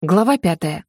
Глава пятая.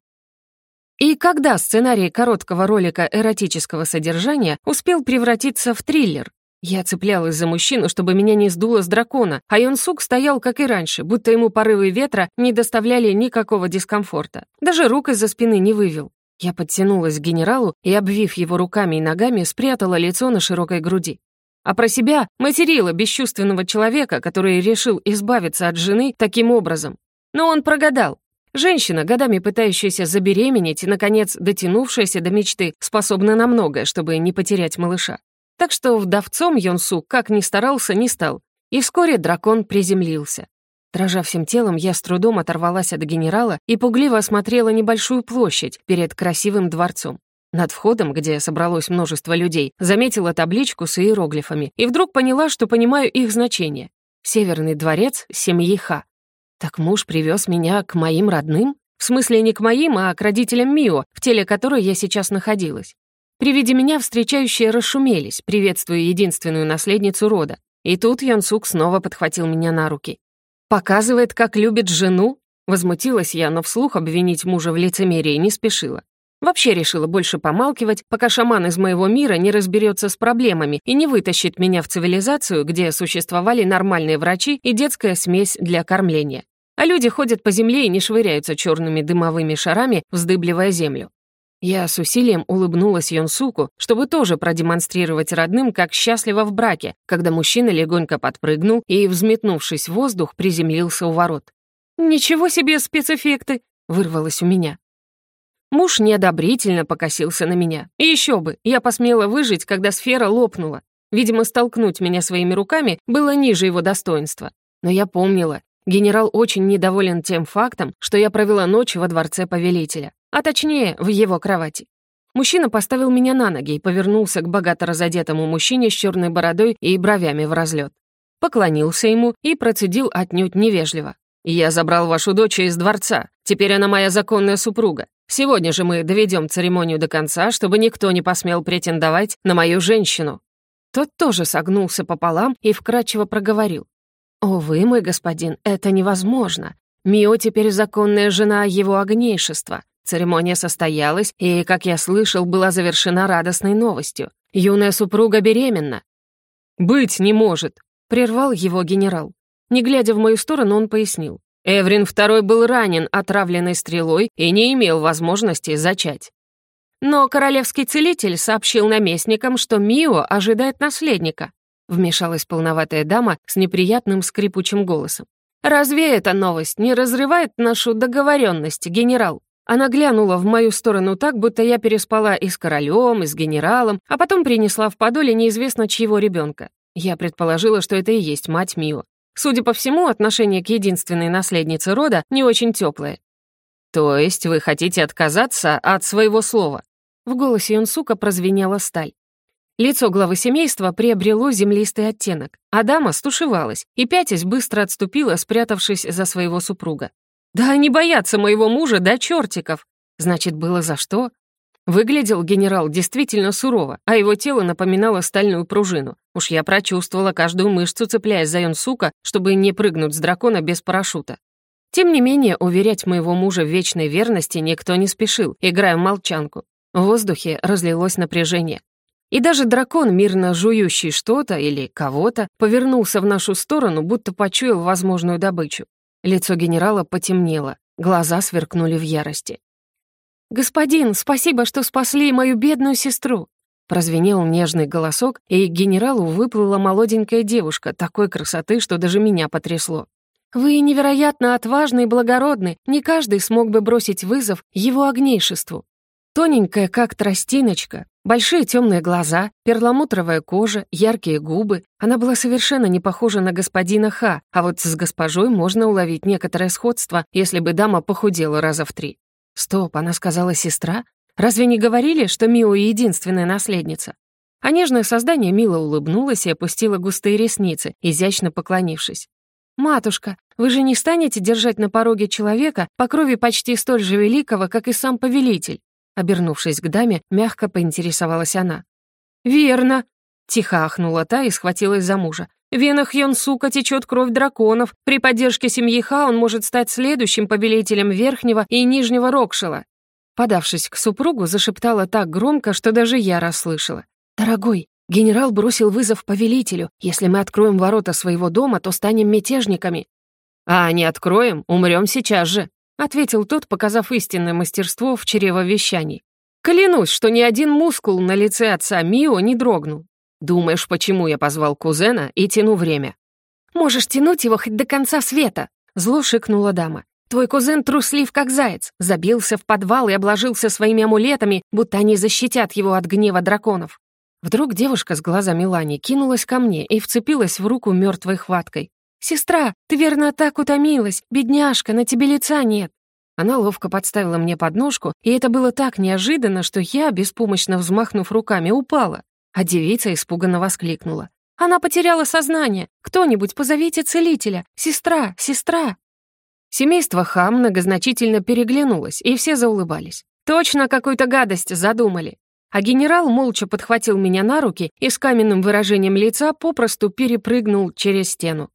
И когда сценарий короткого ролика эротического содержания успел превратиться в триллер? Я цеплялась за мужчину, чтобы меня не сдуло с дракона, а Йонсук стоял, как и раньше, будто ему порывы ветра не доставляли никакого дискомфорта. Даже рук из-за спины не вывел. Я подтянулась к генералу и, обвив его руками и ногами, спрятала лицо на широкой груди. А про себя материла бесчувственного человека, который решил избавиться от жены таким образом. Но он прогадал. Женщина, годами пытающаяся забеременеть и, наконец, дотянувшаяся до мечты, способна на многое, чтобы не потерять малыша. Так что вдовцом Йонсу, как ни старался, не стал. И вскоре дракон приземлился. Дрожа всем телом, я с трудом оторвалась от генерала и пугливо осмотрела небольшую площадь перед красивым дворцом. Над входом, где собралось множество людей, заметила табличку с иероглифами и вдруг поняла, что понимаю их значение. Северный дворец семьи Ха. Так муж привез меня к моим родным? В смысле, не к моим, а к родителям Мио, в теле которой я сейчас находилась. При виде меня встречающие расшумелись, приветствуя единственную наследницу рода. И тут Йонсук снова подхватил меня на руки. «Показывает, как любит жену?» Возмутилась я, но вслух обвинить мужа в лицемерии не спешила. Вообще решила больше помалкивать, пока шаман из моего мира не разберется с проблемами и не вытащит меня в цивилизацию, где существовали нормальные врачи и детская смесь для кормления а люди ходят по земле и не швыряются черными дымовыми шарами, вздыбливая землю. Я с усилием улыбнулась Йонсуку, чтобы тоже продемонстрировать родным, как счастливо в браке, когда мужчина легонько подпрыгнул и, взметнувшись в воздух, приземлился у ворот. «Ничего себе спецэффекты!» — вырвалось у меня. Муж неодобрительно покосился на меня. И еще бы, я посмела выжить, когда сфера лопнула. Видимо, столкнуть меня своими руками было ниже его достоинства. Но я помнила, Генерал очень недоволен тем фактом, что я провела ночь во дворце повелителя, а точнее, в его кровати. Мужчина поставил меня на ноги и повернулся к богато разодетому мужчине с черной бородой и бровями в разлет. Поклонился ему и процедил отнюдь невежливо. «Я забрал вашу дочь из дворца. Теперь она моя законная супруга. Сегодня же мы доведем церемонию до конца, чтобы никто не посмел претендовать на мою женщину». Тот тоже согнулся пополам и вкрадчиво проговорил. «Увы, мой господин, это невозможно. Мио теперь законная жена его огнейшества. Церемония состоялась, и, как я слышал, была завершена радостной новостью. Юная супруга беременна». «Быть не может», — прервал его генерал. Не глядя в мою сторону, он пояснил. Эврин II был ранен отравленной стрелой и не имел возможности зачать. Но королевский целитель сообщил наместникам, что Мио ожидает наследника. Вмешалась полноватая дама с неприятным скрипучим голосом. «Разве эта новость не разрывает нашу договоренность, генерал?» Она глянула в мою сторону так, будто я переспала и с королем, и с генералом, а потом принесла в подоле неизвестно чьего ребенка. Я предположила, что это и есть мать Мио. Судя по всему, отношение к единственной наследнице рода не очень теплое. «То есть вы хотите отказаться от своего слова?» В голосе Юнсука прозвенела сталь. Лицо главы семейства приобрело землистый оттенок, а дама стушевалась и, пятясь, быстро отступила, спрятавшись за своего супруга. «Да они боятся моего мужа до чертиков!» Значит, было за что? Выглядел генерал действительно сурово, а его тело напоминало стальную пружину. Уж я прочувствовала каждую мышцу, цепляясь за Юнсука, чтобы не прыгнуть с дракона без парашюта. Тем не менее, уверять моего мужа в вечной верности никто не спешил, играя в молчанку. В воздухе разлилось напряжение. И даже дракон, мирно жующий что-то или кого-то, повернулся в нашу сторону, будто почуял возможную добычу. Лицо генерала потемнело, глаза сверкнули в ярости. «Господин, спасибо, что спасли мою бедную сестру!» Прозвенел нежный голосок, и к генералу выплыла молоденькая девушка такой красоты, что даже меня потрясло. «Вы невероятно отважны и благородны, не каждый смог бы бросить вызов его огнейшеству. Тоненькая, как тростиночка, большие темные глаза, перламутровая кожа, яркие губы. Она была совершенно не похожа на господина Ха, а вот с госпожой можно уловить некоторое сходство, если бы дама похудела раза в три. Стоп, она сказала сестра? Разве не говорили, что Мио единственная наследница? А нежное создание мило улыбнулось и опустило густые ресницы, изящно поклонившись. «Матушка, вы же не станете держать на пороге человека по крови почти столь же великого, как и сам повелитель?» Обернувшись к даме, мягко поинтересовалась она. «Верно!» — тихо ахнула та и схватилась за мужа. В венах Йонсука течет кровь драконов. При поддержке семьи Ха он может стать следующим повелителем Верхнего и Нижнего Рокшила. Подавшись к супругу, зашептала так громко, что даже я расслышала. «Дорогой, генерал бросил вызов повелителю. Если мы откроем ворота своего дома, то станем мятежниками». «А не откроем, умрем сейчас же», — ответил тот, показав истинное мастерство в чревовещании. «Клянусь, что ни один мускул на лице отца Мио не дрогнул. Думаешь, почему я позвал кузена и тяну время?» «Можешь тянуть его хоть до конца света», — зло шикнула дама. Твой кузен труслив, как заяц, забился в подвал и обложился своими амулетами, будто они защитят его от гнева драконов. Вдруг девушка с глазами Лани кинулась ко мне и вцепилась в руку мертвой хваткой. «Сестра, ты верно так утомилась, бедняжка, на тебе лица нет». Она ловко подставила мне подножку, и это было так неожиданно, что я, беспомощно взмахнув руками, упала. А девица испуганно воскликнула. «Она потеряла сознание! Кто-нибудь позовите целителя! Сестра! Сестра!» Семейство Хам многозначительно переглянулось, и все заулыбались. Точно какую-то гадость задумали. А генерал молча подхватил меня на руки и с каменным выражением лица попросту перепрыгнул через стену.